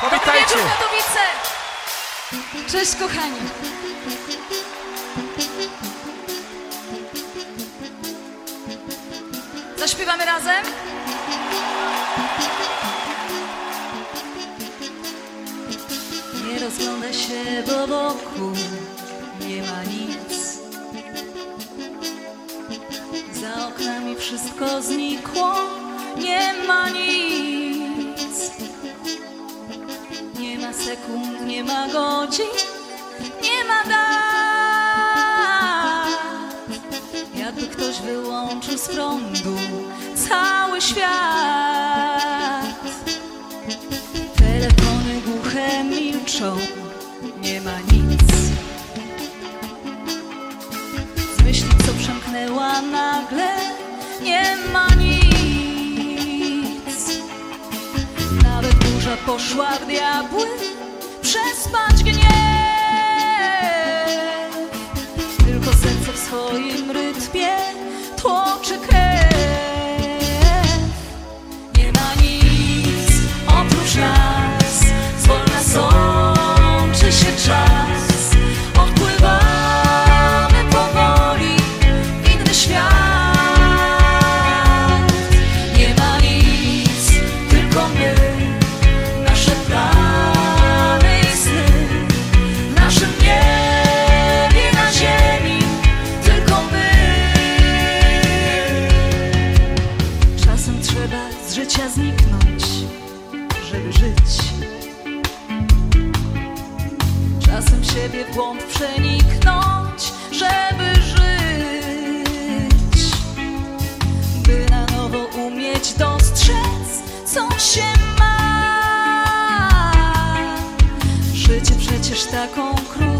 Powitajcie! Katowice! Cześć, kochani. Zaśpiewamy razem? Nie rozgląda się, bo wokół nie ma nic. Za oknami wszystko znikło, nie ma nic. Sekund, nie ma godzin, nie ma dat. Jakby ktoś wyłączył z prądu cały świat. Telefony głuche milczą, nie ma nic. Z myśli, co przemknęła nagle, nie ma nic. Nawet burza poszła w diabły, przespać gniew. Tylko serce w swoim trzeba z życia zniknąć, żeby żyć. Czasem siebie w głąb przeniknąć, żeby żyć. By na nowo umieć dostrzec, co się ma. Życie przecież taką krótką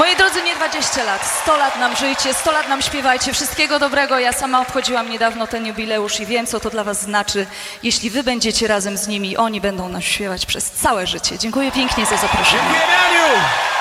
Moi drodzy, nie 20 lat, 100 lat nam żyjcie, 100 lat nam śpiewajcie, wszystkiego dobrego. Ja sama obchodziłam niedawno ten jubileusz i wiem, co to dla was znaczy, jeśli wy będziecie razem z nimi oni będą nam śpiewać przez całe życie. Dziękuję pięknie za zaproszenie. Dziękujemy, Aniu!